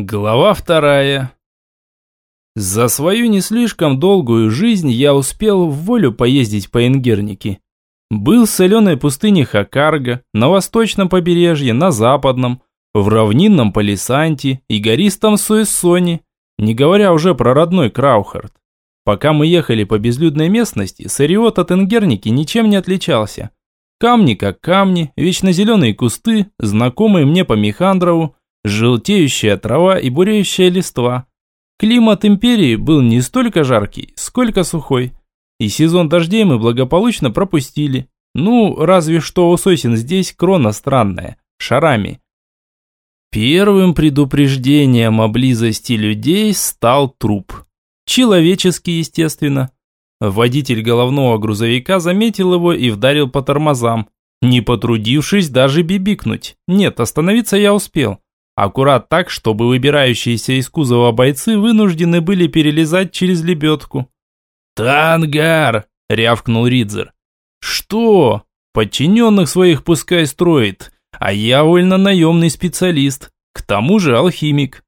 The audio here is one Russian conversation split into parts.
Глава вторая. За свою не слишком долгую жизнь я успел в волю поездить по Ингернике. Был в соленой пустыне Хакарга, на восточном побережье, на западном, в равнинном Палисанте и гористом Суэссоне, не говоря уже про родной Краухард. Пока мы ехали по безлюдной местности, Сариот от Ингерники ничем не отличался. Камни как камни, вечно зеленые кусты, знакомые мне по Михандрову, желтеющая трава и буреющая листва. Климат империи был не столько жаркий, сколько сухой. И сезон дождей мы благополучно пропустили. Ну, разве что у сосен здесь крона странная, шарами. Первым предупреждением о близости людей стал труп. Человеческий, естественно. Водитель головного грузовика заметил его и вдарил по тормозам, не потрудившись даже бибикнуть. Нет, остановиться я успел. Аккурат так, чтобы выбирающиеся из кузова бойцы вынуждены были перелезать через лебедку. «Тангар!» – рявкнул Ридзер. «Что? Подчиненных своих пускай строит, а я вольно-наемный специалист, к тому же алхимик».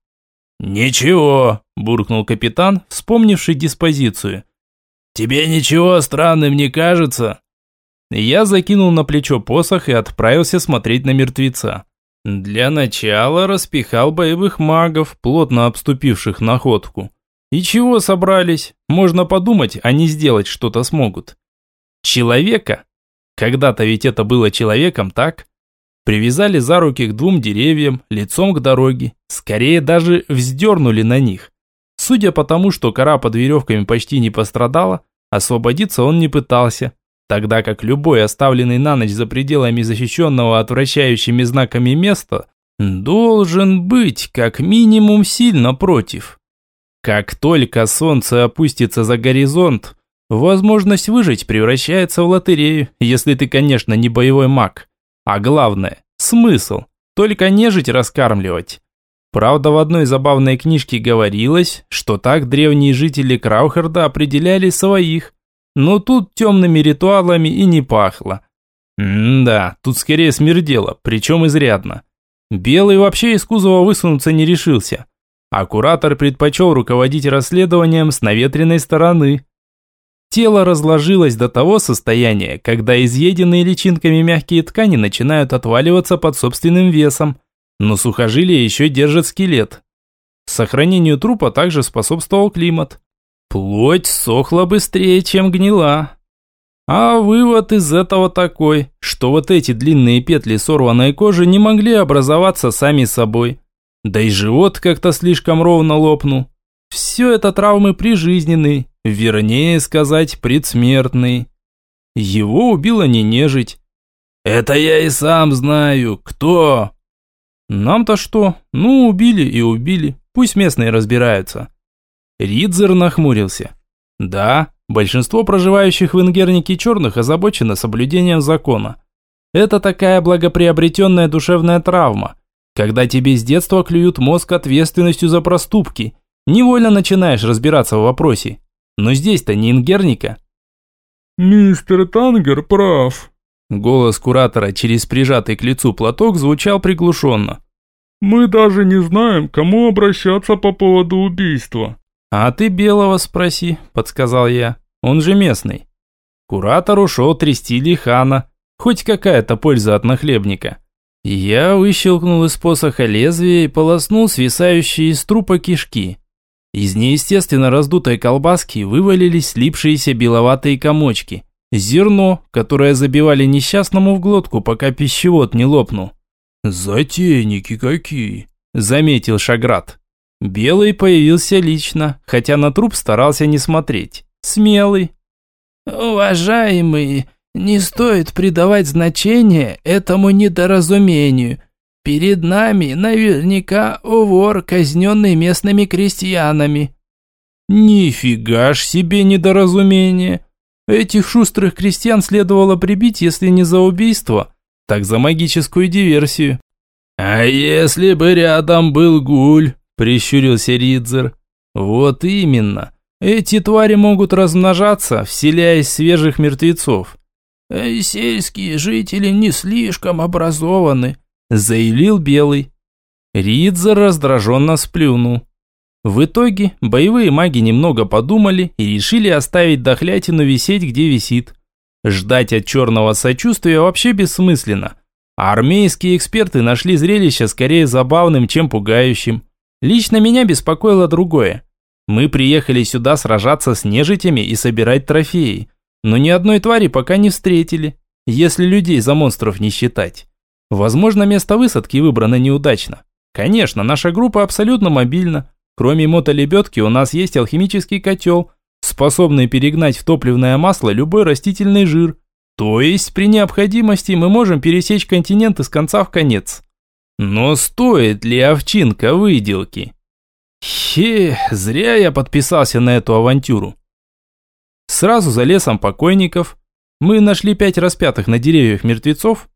«Ничего», – буркнул капитан, вспомнивший диспозицию. «Тебе ничего странным не кажется?» Я закинул на плечо посох и отправился смотреть на мертвеца. Для начала распихал боевых магов, плотно обступивших находку. И чего собрались? Можно подумать, они сделать что-то смогут. Человека? Когда-то ведь это было человеком, так? Привязали за руки к двум деревьям, лицом к дороге. Скорее даже вздернули на них. Судя по тому, что кора под веревками почти не пострадала, освободиться он не пытался тогда как любой оставленный на ночь за пределами защищенного отвращающими знаками места должен быть как минимум сильно против. Как только солнце опустится за горизонт, возможность выжить превращается в лотерею, если ты, конечно, не боевой маг. А главное, смысл, только нежить раскармливать. Правда, в одной забавной книжке говорилось, что так древние жители Краухарда определяли своих – но тут темными ритуалами и не пахло. М-да, тут скорее смердело, причем изрядно. Белый вообще из кузова высунуться не решился. А куратор предпочел руководить расследованием с наветренной стороны. Тело разложилось до того состояния, когда изъеденные личинками мягкие ткани начинают отваливаться под собственным весом, но сухожилия еще держат скелет. Сохранению трупа также способствовал климат. Плоть сохла быстрее, чем гнила. А вывод из этого такой, что вот эти длинные петли сорванной кожи не могли образоваться сами собой. Да и живот как-то слишком ровно лопнул. Все это травмы прижизненные, вернее сказать, предсмертные. Его убило не нежить. «Это я и сам знаю. Кто?» «Нам-то что? Ну, убили и убили. Пусть местные разбираются». Ридзер нахмурился. Да, большинство проживающих в Ингернике черных озабочено соблюдением закона. Это такая благоприобретенная душевная травма, когда тебе с детства клюют мозг ответственностью за проступки. Невольно начинаешь разбираться в вопросе. Но здесь-то не Ингерника. «Мистер Тангер прав», Голос куратора через прижатый к лицу платок звучал приглушенно. «Мы даже не знаем, кому обращаться по поводу убийства. «А ты Белого спроси», – подсказал я. «Он же местный». Куратор ушел трясти Лихана. Хоть какая-то польза от нахлебника. Я выщелкнул из посоха лезвие и полоснул свисающие из трупа кишки. Из неестественно раздутой колбаски вывалились слипшиеся беловатые комочки. Зерно, которое забивали несчастному в глотку, пока пищевод не лопнул. «Затейники какие!» – заметил Шаград. Белый появился лично, хотя на труп старался не смотреть. Смелый. «Уважаемый, не стоит придавать значение этому недоразумению. Перед нами наверняка вор, казненный местными крестьянами». «Нифига ж себе недоразумение! Этих шустрых крестьян следовало прибить, если не за убийство, так за магическую диверсию». «А если бы рядом был гуль?» Прищурился Ридзер. Вот именно. Эти твари могут размножаться, вселяясь свежих мертвецов. «Э, «Сельские жители не слишком образованы», – заявил Белый. Ридзер раздраженно сплюнул. В итоге боевые маги немного подумали и решили оставить дохлятину висеть, где висит. Ждать от черного сочувствия вообще бессмысленно. Армейские эксперты нашли зрелище скорее забавным, чем пугающим. Лично меня беспокоило другое. Мы приехали сюда сражаться с нежитями и собирать трофеи. Но ни одной твари пока не встретили, если людей за монстров не считать. Возможно, место высадки выбрано неудачно. Конечно, наша группа абсолютно мобильна, Кроме мотолебедки у нас есть алхимический котел, способный перегнать в топливное масло любой растительный жир. То есть при необходимости мы можем пересечь континент из конца в конец. Но стоит ли овчинка выделки? Хе, зря я подписался на эту авантюру. Сразу за лесом покойников мы нашли пять распятых на деревьях мертвецов.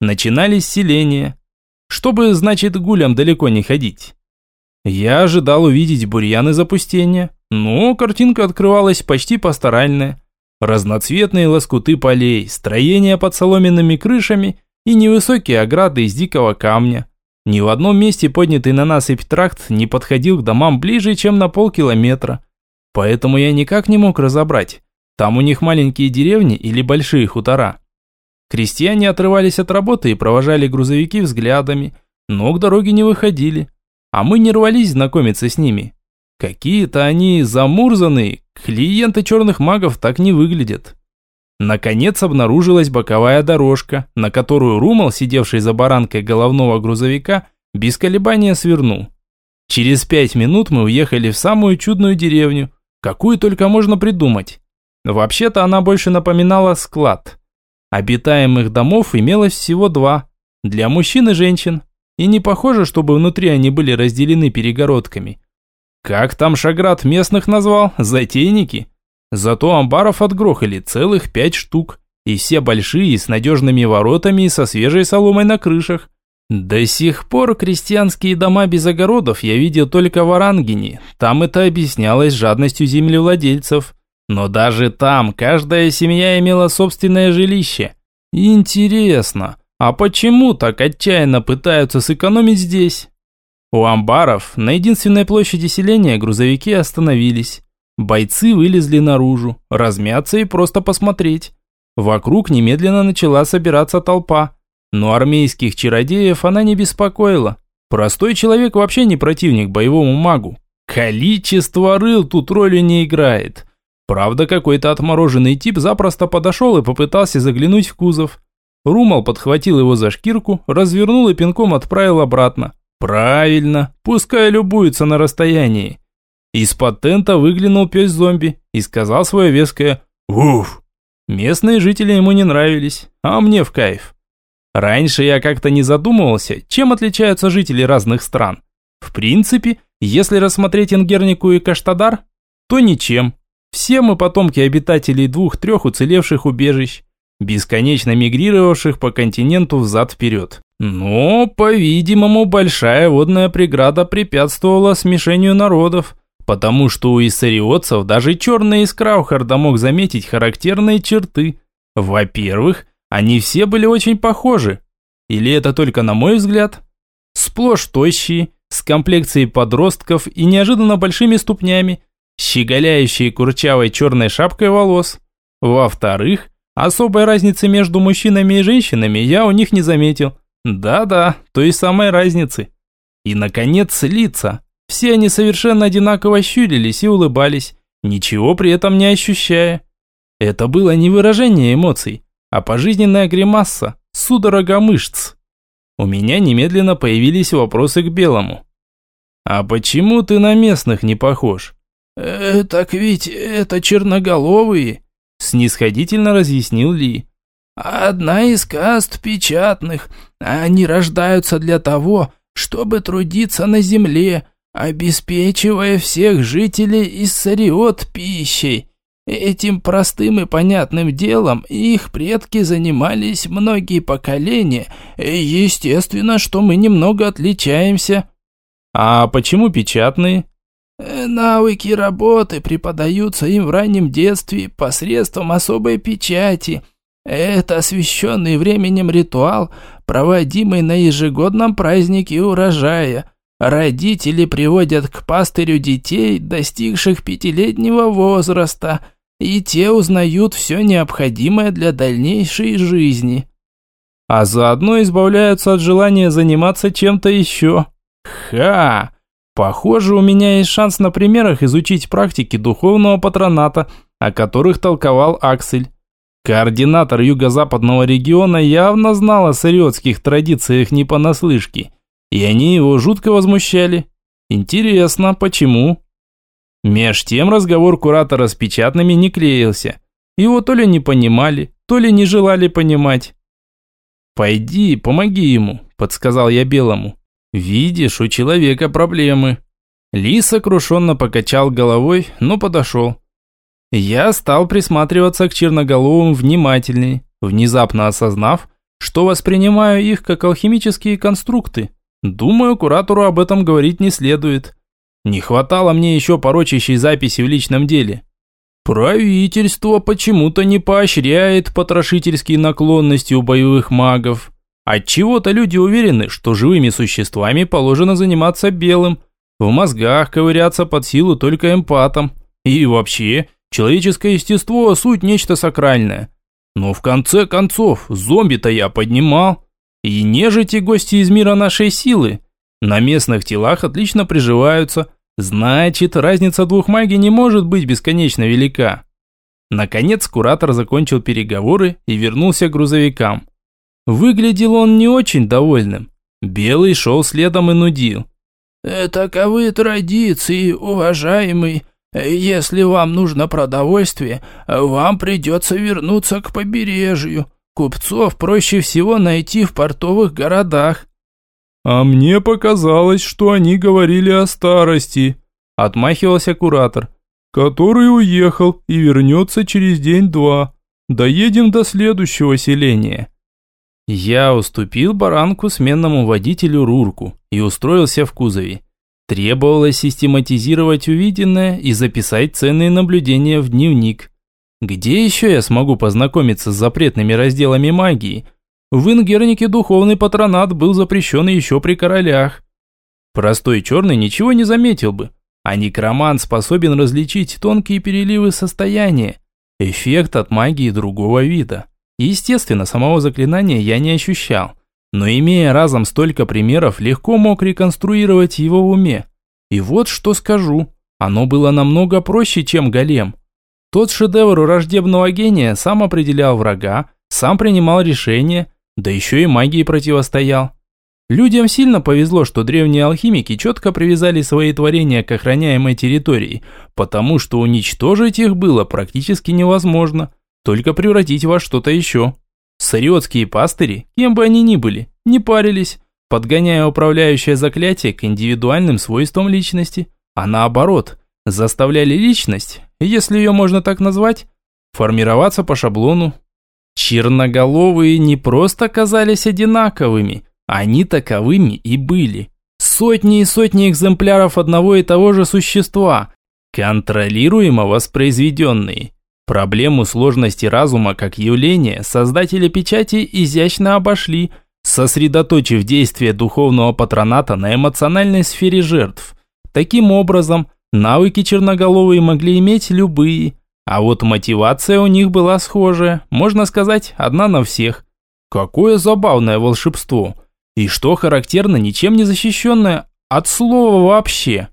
Начинались селения. Чтобы, значит, гулям далеко не ходить. Я ожидал увидеть бурьяны запустения, но картинка открывалась почти пасторальная. Разноцветные лоскуты полей, строения под соломенными крышами и невысокие ограды из дикого камня. Ни в одном месте поднятый на насыпь тракт не подходил к домам ближе, чем на полкилометра. Поэтому я никак не мог разобрать, там у них маленькие деревни или большие хутора. Крестьяне отрывались от работы и провожали грузовики взглядами, но к дороге не выходили а мы не рвались знакомиться с ними. Какие-то они замурзанные, клиенты черных магов так не выглядят. Наконец обнаружилась боковая дорожка, на которую Румал, сидевший за баранкой головного грузовика, без колебания свернул. Через пять минут мы уехали в самую чудную деревню, какую только можно придумать. Вообще-то она больше напоминала склад. Обитаемых домов имелось всего два, для мужчин и женщин. И не похоже, чтобы внутри они были разделены перегородками. Как там Шаград местных назвал? Затейники? Зато амбаров отгрохали целых пять штук. И все большие, с надежными воротами и со свежей соломой на крышах. До сих пор крестьянские дома без огородов я видел только в Орангене. Там это объяснялось жадностью землевладельцев. Но даже там каждая семья имела собственное жилище. Интересно, а почему так отчаянно пытаются сэкономить здесь? У амбаров на единственной площади селения грузовики остановились. Бойцы вылезли наружу, размяться и просто посмотреть. Вокруг немедленно начала собираться толпа. Но армейских чародеев она не беспокоила. Простой человек вообще не противник боевому магу. Количество рыл тут роли не играет. Правда, какой-то отмороженный тип запросто подошел и попытался заглянуть в кузов. Румал подхватил его за шкирку, развернул и пинком отправил обратно. Правильно, пускай любуется на расстоянии. Из-под тента выглянул пес-зомби и сказал свое веское «Уф». Местные жители ему не нравились, а мне в кайф. Раньше я как-то не задумывался, чем отличаются жители разных стран. В принципе, если рассмотреть Ингернику и Каштадар, то ничем. Все мы потомки обитателей двух-трех уцелевших убежищ бесконечно мигрировавших по континенту взад-вперед. Но, по-видимому, большая водная преграда препятствовала смешению народов, потому что у иссариотцев даже черный из Краухарда мог заметить характерные черты. Во-первых, они все были очень похожи. Или это только на мой взгляд? Сплошь тощие, с комплекцией подростков и неожиданно большими ступнями, щеголяющие курчавой черной шапкой волос. Во-вторых, Особой разницы между мужчинами и женщинами я у них не заметил. Да-да, той самой разницы. И, наконец, лица. Все они совершенно одинаково щурились и улыбались, ничего при этом не ощущая. Это было не выражение эмоций, а пожизненная гримаса, судорога мышц. У меня немедленно появились вопросы к Белому. «А почему ты на местных не похож?» «Э, «Так ведь это черноголовые», снисходительно разъяснил Ли. «Одна из каст печатных. Они рождаются для того, чтобы трудиться на земле, обеспечивая всех жителей из сариот пищей. Этим простым и понятным делом их предки занимались многие поколения. Естественно, что мы немного отличаемся». «А почему печатные?» Э, навыки работы преподаются им в раннем детстве посредством особой печати. Это освященный временем ритуал, проводимый на ежегодном празднике урожая. Родители приводят к пастырю детей, достигших пятилетнего возраста, и те узнают все необходимое для дальнейшей жизни. А заодно избавляются от желания заниматься чем-то еще. Ха! Похоже, у меня есть шанс на примерах изучить практики духовного патроната, о которых толковал Аксель. Координатор юго-западного региона явно знал о сырьотских традициях не понаслышке, и они его жутко возмущали. Интересно, почему? Меж тем разговор куратора с печатными не клеился. Его то ли не понимали, то ли не желали понимать. «Пойди, помоги ему», – подсказал я Белому. «Видишь, у человека проблемы». Ли сокрушенно покачал головой, но подошел. Я стал присматриваться к черноголовым внимательней, внезапно осознав, что воспринимаю их как алхимические конструкты. Думаю, куратору об этом говорить не следует. Не хватало мне еще порочащей записи в личном деле. Правительство почему-то не поощряет потрошительские наклонности у боевых магов. Отчего-то люди уверены, что живыми существами положено заниматься белым, в мозгах ковыряться под силу только эмпатам. И вообще, Человеческое естество – суть нечто сакральное. Но в конце концов, зомби-то я поднимал. И нежити гости из мира нашей силы. На местных телах отлично приживаются. Значит, разница двух магий не может быть бесконечно велика. Наконец, куратор закончил переговоры и вернулся к грузовикам. Выглядел он не очень довольным. Белый шел следом и нудил. «Таковы традиции, уважаемый. Если вам нужно продовольствие, вам придется вернуться к побережью. Купцов проще всего найти в портовых городах». «А мне показалось, что они говорили о старости», – отмахивался куратор. «Который уехал и вернется через день-два. Доедем до следующего селения». Я уступил баранку сменному водителю Рурку и устроился в кузове. Требовалось систематизировать увиденное и записать ценные наблюдения в дневник. Где еще я смогу познакомиться с запретными разделами магии? В Ингернике духовный патронат был запрещен еще при королях. Простой черный ничего не заметил бы, а некромант способен различить тонкие переливы состояния, эффект от магии другого вида. Естественно, самого заклинания я не ощущал, но имея разом столько примеров, легко мог реконструировать его в уме. И вот что скажу, оно было намного проще, чем голем. Тот шедевр враждебного гения сам определял врага, сам принимал решения, да еще и магии противостоял. Людям сильно повезло, что древние алхимики четко привязали свои творения к охраняемой территории, потому что уничтожить их было практически невозможно, только превратить во что-то еще. Сариотские пастыри, кем бы они ни были, не парились, подгоняя управляющее заклятие к индивидуальным свойствам личности, а наоборот, заставляли личность, если ее можно так назвать, формироваться по шаблону. Черноголовые не просто казались одинаковыми, они таковыми и были. Сотни и сотни экземпляров одного и того же существа, контролируемо воспроизведенные. Проблему сложности разума как явления создатели печати изящно обошли, сосредоточив действие духовного патроната на эмоциональной сфере жертв. Таким образом, навыки черноголовые могли иметь любые, а вот мотивация у них была схожая, можно сказать, одна на всех. Какое забавное волшебство! И что характерно, ничем не защищенное от слова вообще.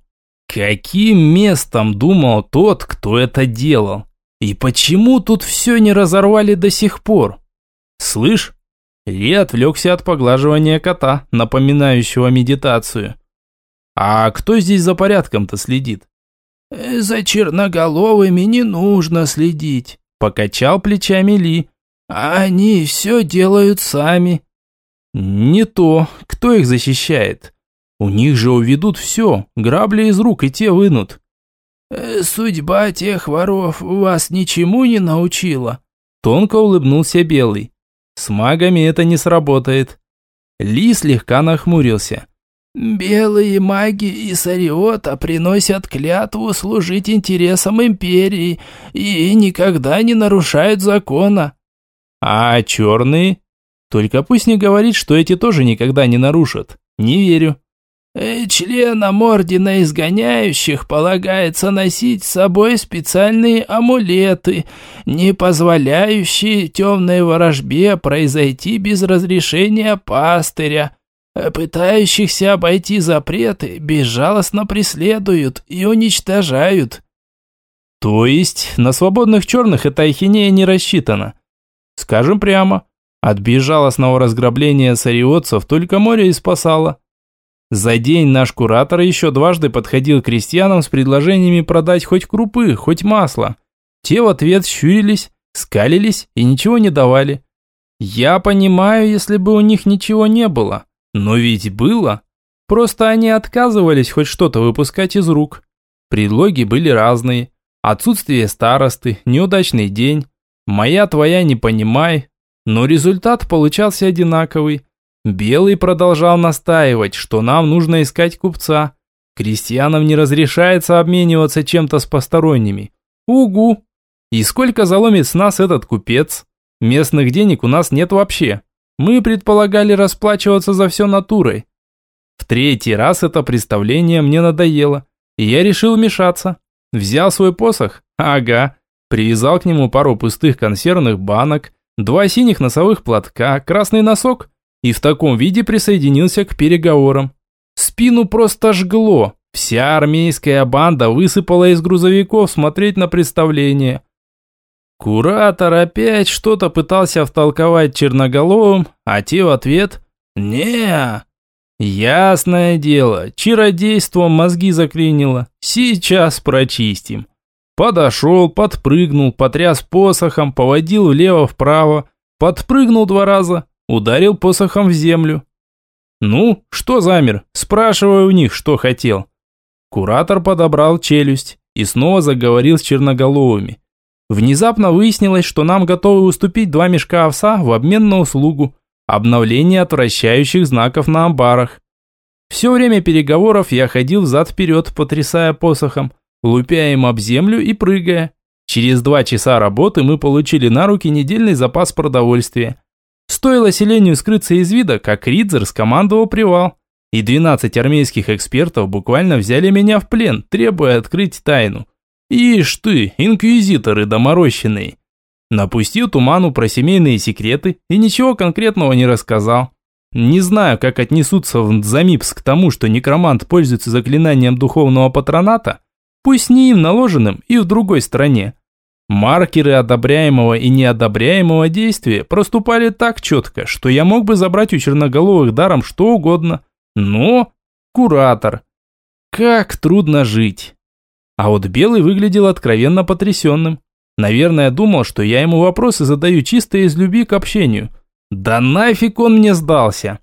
Каким местом думал тот, кто это делал? И почему тут все не разорвали до сих пор? Слышь, Ли отвлекся от поглаживания кота, напоминающего медитацию. А кто здесь за порядком-то следит? «Э, «За черноголовыми не нужно следить», – покачал плечами Ли. «Они все делают сами». «Не то. Кто их защищает? У них же уведут все, грабли из рук и те вынут. Э, «Судьба тех воров вас ничему не научила?» Тонко улыбнулся Белый. «С магами это не сработает». Ли слегка нахмурился. «Белые маги и Сариота приносят клятву служить интересам империи и никогда не нарушают закона». А черные? Только пусть не говорит, что эти тоже никогда не нарушат. Не верю. Э, членам ордена изгоняющих полагается носить с собой специальные амулеты, не позволяющие темной ворожбе произойти без разрешения пастыря. Пытающихся обойти запреты безжалостно преследуют и уничтожают. То есть на свободных черных эта ахинея не рассчитана. Скажем прямо, от безжалостного разграбления сариотцев только море и спасало. За день наш куратор еще дважды подходил к крестьянам с предложениями продать хоть крупы, хоть масло. Те в ответ щурились, скалились и ничего не давали. Я понимаю, если бы у них ничего не было. Но ведь было. Просто они отказывались хоть что-то выпускать из рук. Предлоги были разные. Отсутствие старосты, неудачный день. Моя твоя не понимай. Но результат получался одинаковый. Белый продолжал настаивать, что нам нужно искать купца. Крестьянам не разрешается обмениваться чем-то с посторонними. Угу. И сколько заломит с нас этот купец? Местных денег у нас нет вообще. Мы предполагали расплачиваться за все натурой. В третий раз это представление мне надоело, и я решил вмешаться. Взял свой посох, ага, привязал к нему пару пустых консервных банок, два синих носовых платка, красный носок – и в таком виде присоединился к переговорам. Спину просто жгло. Вся армейская банда высыпала из грузовиков смотреть на представление. Куратор опять что-то пытался втолковать черноголовым, а те в ответ не Ясное дело, чародейством мозги заклинило. Сейчас прочистим. Подошел, подпрыгнул, потряс посохом, поводил влево-вправо, подпрыгнул два раза, Ударил посохом в землю. «Ну, что замер?» Спрашиваю у них, что хотел. Куратор подобрал челюсть и снова заговорил с черноголовыми. Внезапно выяснилось, что нам готовы уступить два мешка овса в обмен на услугу обновление отвращающих знаков на амбарах. Все время переговоров я ходил взад-вперед, потрясая посохом, лупя им об землю и прыгая. Через два часа работы мы получили на руки недельный запас продовольствия. Стоило селению скрыться из вида, как Ридзер скомандовал привал. И 12 армейских экспертов буквально взяли меня в плен, требуя открыть тайну. Ишь ты, инквизиторы доморощенные. Напустил туману про семейные секреты и ничего конкретного не рассказал. Не знаю, как отнесутся в Дзамипс к тому, что некромант пользуется заклинанием духовного патроната, пусть не им наложенным и в другой стране. Маркеры одобряемого и неодобряемого действия проступали так четко, что я мог бы забрать у черноголовых даром что угодно. Но... Куратор. Как трудно жить. А вот Белый выглядел откровенно потрясенным. Наверное, думал, что я ему вопросы задаю чисто из любви к общению. Да нафиг он мне сдался.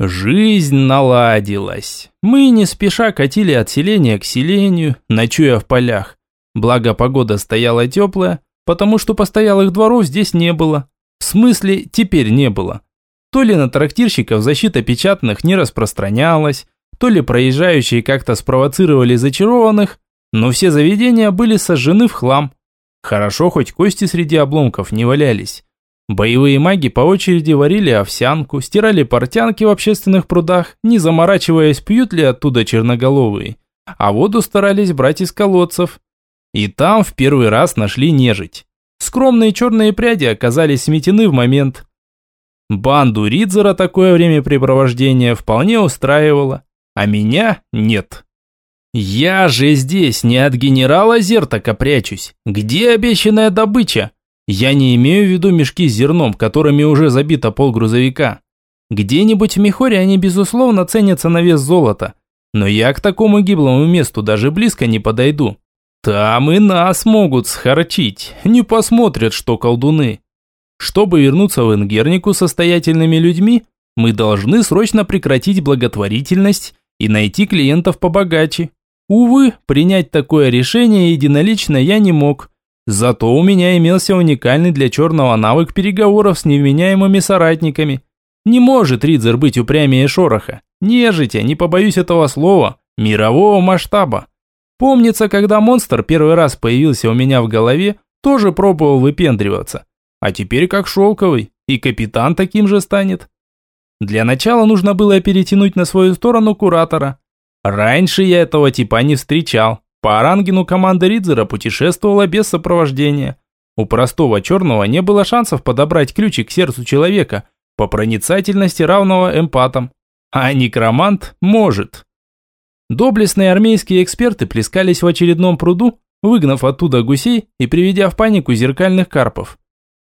Жизнь наладилась. Мы не спеша катили от селения к селению, ночуя в полях. Благо погода стояла теплая, потому что постоялых дворов здесь не было. В смысле, теперь не было. То ли на трактирщиков защита печатных не распространялась, то ли проезжающие как-то спровоцировали зачарованных, но все заведения были сожжены в хлам. Хорошо, хоть кости среди обломков не валялись. Боевые маги по очереди варили овсянку, стирали портянки в общественных прудах, не заморачиваясь, пьют ли оттуда черноголовые. А воду старались брать из колодцев. И там в первый раз нашли нежить. Скромные черные пряди оказались сметены в момент. Банду Ридзера такое времяпрепровождение вполне устраивало, а меня нет. Я же здесь не от генерала Зертака прячусь. Где обещанная добыча? Я не имею в виду мешки с зерном, которыми уже забито пол грузовика. Где-нибудь в Мехоре они безусловно ценятся на вес золота. Но я к такому гиблому месту даже близко не подойду. Там и нас могут схарчить, не посмотрят, что колдуны. Чтобы вернуться в Ингернику состоятельными людьми, мы должны срочно прекратить благотворительность и найти клиентов побогаче. Увы, принять такое решение единолично я не мог. Зато у меня имелся уникальный для черного навык переговоров с невменяемыми соратниками. Не может Ридзер быть упрямее Шороха. Нежитя, не побоюсь этого слова, мирового масштаба. Помнится, когда монстр первый раз появился у меня в голове, тоже пробовал выпендриваться. а теперь как шелковый, и капитан таким же станет. Для начала нужно было перетянуть на свою сторону куратора. Раньше я этого типа не встречал. По Арангину команда Ридзера путешествовала без сопровождения. У простого черного не было шансов подобрать ключик к сердцу человека по проницательности равного эмпатам. А некромант может. Доблестные армейские эксперты плескались в очередном пруду, выгнав оттуда гусей и приведя в панику зеркальных карпов.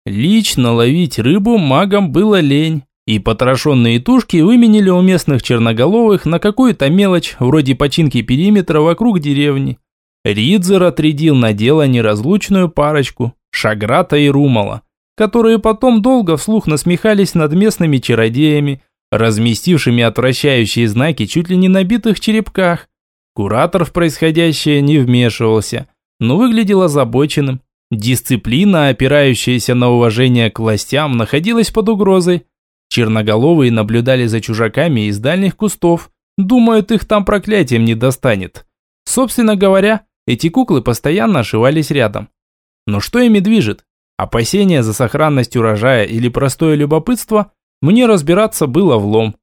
Лично ловить рыбу магам было лень, и потрошенные тушки выменили у местных черноголовых на какую-то мелочь, вроде починки периметра вокруг деревни. Ридзер отрядил на дело неразлучную парочку, Шаграта и Румала, которые потом долго вслух насмехались над местными чародеями, разместившими отвращающие знаки чуть ли не на битых черепках. Куратор в происходящее не вмешивался, но выглядел озабоченным. Дисциплина, опирающаяся на уважение к властям, находилась под угрозой. Черноголовые наблюдали за чужаками из дальних кустов, думают, их там проклятием не достанет. Собственно говоря, эти куклы постоянно ошивались рядом. Но что ими движет? Опасение за сохранность урожая или простое любопытство? Мне разбираться было влом.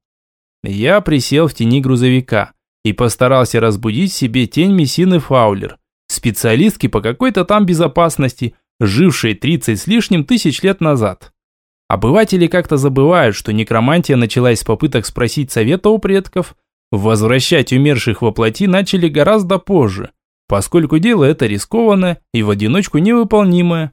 Я присел в тени грузовика и постарался разбудить себе тень Мессины Фаулер, специалистки по какой-то там безопасности, жившей 30 с лишним тысяч лет назад. Обыватели как-то забывают, что некромантия началась с попыток спросить совета у предков. Возвращать умерших во плоти начали гораздо позже, поскольку дело это рискованное и в одиночку невыполнимое.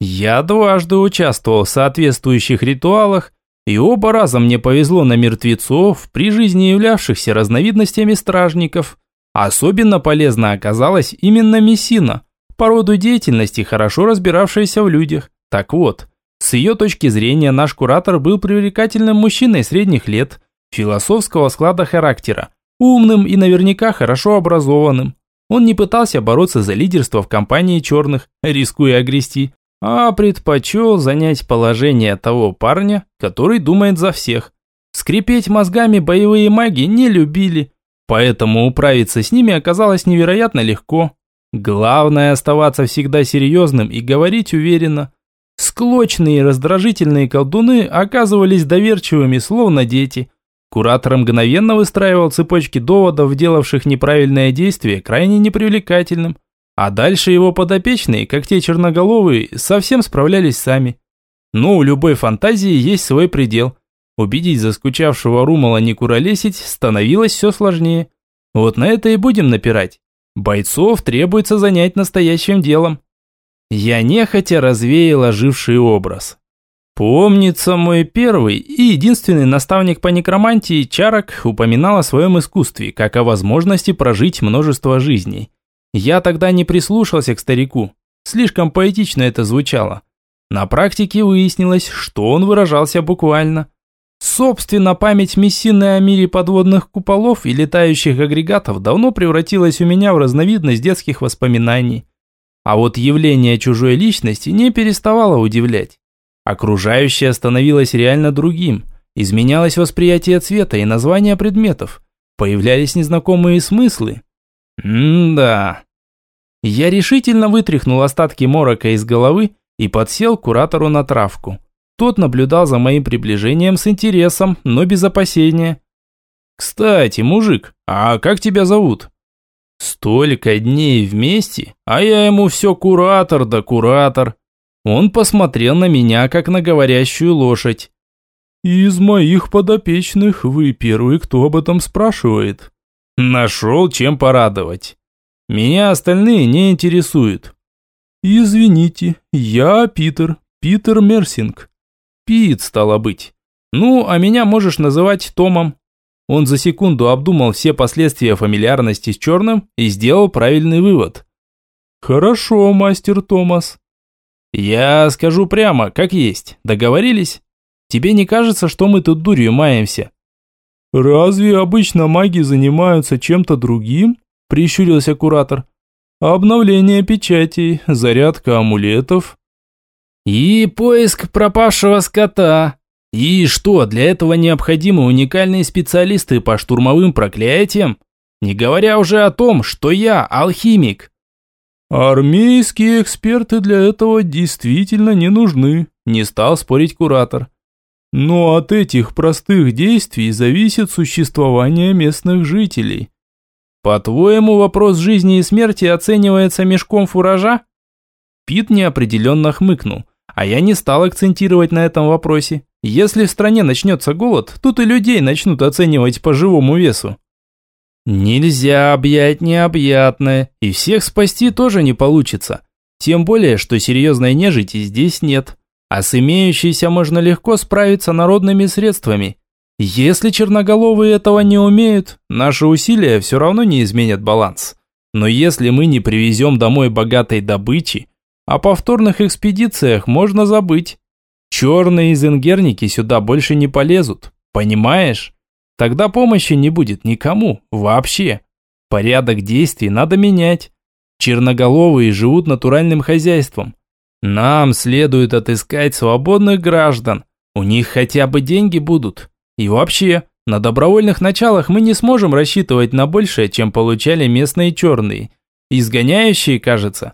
Я дважды участвовал в соответствующих ритуалах и оба раза мне повезло на мертвецов, при жизни являвшихся разновидностями стражников. Особенно полезно оказалась именно Мессина, по роду деятельности, хорошо разбиравшаяся в людях. Так вот, с ее точки зрения наш куратор был привлекательным мужчиной средних лет, философского склада характера, умным и наверняка хорошо образованным. Он не пытался бороться за лидерство в компании черных, рискуя огрести, а предпочел занять положение того парня, который думает за всех. Скрипеть мозгами боевые маги не любили, поэтому управиться с ними оказалось невероятно легко. Главное оставаться всегда серьезным и говорить уверенно. Склочные и раздражительные колдуны оказывались доверчивыми, словно дети. Куратор мгновенно выстраивал цепочки доводов, делавших неправильное действие крайне непривлекательным. А дальше его подопечные, как те черноголовые, совсем справлялись сами. Но у любой фантазии есть свой предел. Убедить заскучавшего Румала не куролесить становилось все сложнее. Вот на это и будем напирать. Бойцов требуется занять настоящим делом. Я нехотя развеял оживший образ. Помнится, мой первый и единственный наставник по некромантии Чарок упоминал о своем искусстве, как о возможности прожить множество жизней. Я тогда не прислушался к старику. Слишком поэтично это звучало. На практике выяснилось, что он выражался буквально. Собственно, память Мессины о мире подводных куполов и летающих агрегатов давно превратилась у меня в разновидность детских воспоминаний. А вот явление чужой личности не переставало удивлять. Окружающее становилось реально другим. Изменялось восприятие цвета и названия предметов. Появлялись незнакомые смыслы. М-да. Я решительно вытряхнул остатки морока из головы и подсел к куратору на травку. Тот наблюдал за моим приближением с интересом, но без опасения. «Кстати, мужик, а как тебя зовут?» «Столько дней вместе, а я ему все куратор да куратор». Он посмотрел на меня, как на говорящую лошадь. «Из моих подопечных вы первый, кто об этом спрашивает». «Нашел чем порадовать». Меня остальные не интересуют. Извините, я Питер, Питер Мерсинг. Пит, стало быть. Ну, а меня можешь называть Томом. Он за секунду обдумал все последствия фамильярности с черным и сделал правильный вывод. Хорошо, мастер Томас. Я скажу прямо, как есть. Договорились? Тебе не кажется, что мы тут дурью маемся? Разве обычно маги занимаются чем-то другим? – прищурился куратор. «Обновление печатей, зарядка амулетов». «И поиск пропавшего скота. И что, для этого необходимы уникальные специалисты по штурмовым проклятиям? Не говоря уже о том, что я алхимик». «Армейские эксперты для этого действительно не нужны», не стал спорить куратор. Но от этих простых действий зависит существование местных жителей. По-твоему, вопрос жизни и смерти оценивается мешком фуража? Пит неопределенно хмыкнул, а я не стал акцентировать на этом вопросе. Если в стране начнется голод, тут и людей начнут оценивать по живому весу. Нельзя объять необъятное, и всех спасти тоже не получится. Тем более, что серьезной нежити здесь нет. А с имеющейся можно легко справиться народными средствами. Если черноголовые этого не умеют, наши усилия все равно не изменят баланс. Но если мы не привезем домой богатой добычи, о повторных экспедициях можно забыть. Черные из Ингерники сюда больше не полезут, понимаешь? Тогда помощи не будет никому, вообще. Порядок действий надо менять. Черноголовые живут натуральным хозяйством. Нам следует отыскать свободных граждан. У них хотя бы деньги будут. И вообще, на добровольных началах мы не сможем рассчитывать на большее, чем получали местные черные. Изгоняющие, кажется.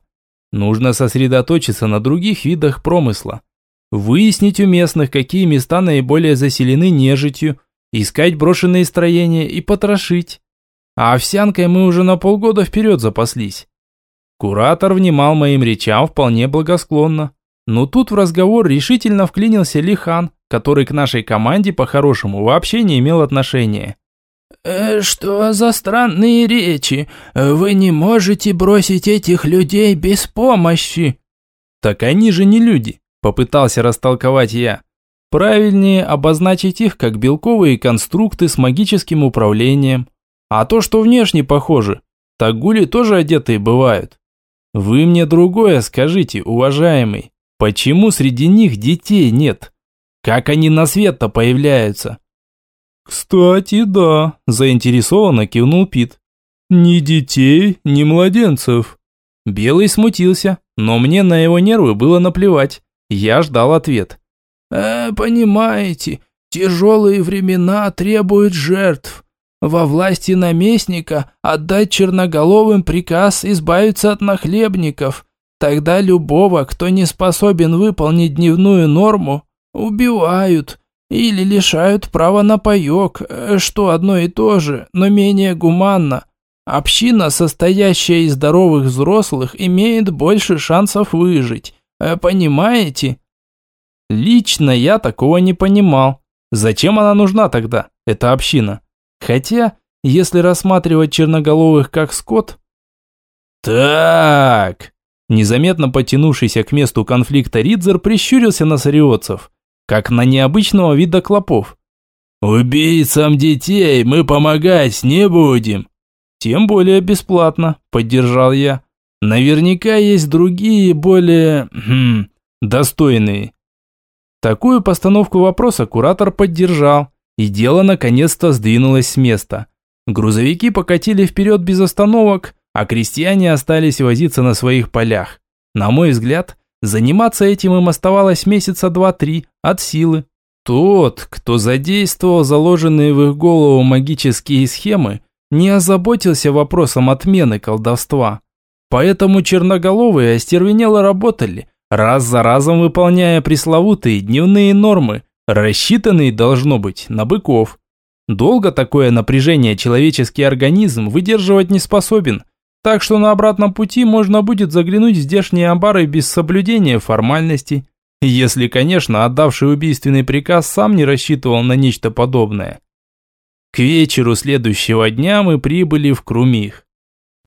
Нужно сосредоточиться на других видах промысла. Выяснить у местных, какие места наиболее заселены нежитью, искать брошенные строения и потрошить. А овсянкой мы уже на полгода вперед запаслись. Куратор внимал моим речам вполне благосклонно. Но тут в разговор решительно вклинился Лихан, который к нашей команде по-хорошему вообще не имел отношения. «Э, «Что за странные речи? Вы не можете бросить этих людей без помощи!» «Так они же не люди», – попытался растолковать я. Правильнее обозначить их как белковые конструкты с магическим управлением. А то, что внешне похожи, так гули тоже одетые бывают. Вы мне другое скажите, уважаемый, почему среди них детей нет? Как они на свет-то появляются? Кстати, да, заинтересованно кивнул Пит. Ни детей, ни младенцев. Белый смутился, но мне на его нервы было наплевать. Я ждал ответ. «Э, понимаете, тяжелые времена требуют жертв. Во власти наместника отдать черноголовым приказ избавиться от нахлебников. Тогда любого, кто не способен выполнить дневную норму, убивают или лишают права на паёк, э, что одно и то же, но менее гуманно. Община, состоящая из здоровых взрослых, имеет больше шансов выжить. Э, понимаете? Лично я такого не понимал. Зачем она нужна тогда, эта община? Хотя, если рассматривать черноголовых как скот... Так... Незаметно потянувшийся к месту конфликта Ридзер прищурился на сариотцев, как на необычного вида клопов. «Убийцам детей мы помогать не будем!» «Тем более бесплатно», – поддержал я. «Наверняка есть другие, более... Хм, достойные. Такую постановку вопроса куратор поддержал, и дело наконец-то сдвинулось с места. Грузовики покатили вперед без остановок, а крестьяне остались возиться на своих полях. На мой взгляд, заниматься этим им оставалось месяца два-три от силы. Тот, кто задействовал заложенные в их голову магические схемы, не озаботился вопросом отмены колдовства. Поэтому черноголовые остервенело работали, раз за разом выполняя пресловутые дневные нормы, рассчитанные, должно быть, на быков. Долго такое напряжение человеческий организм выдерживать не способен, так что на обратном пути можно будет заглянуть в здешние амбары без соблюдения формальностей, если, конечно, отдавший убийственный приказ сам не рассчитывал на нечто подобное. К вечеру следующего дня мы прибыли в Крумих.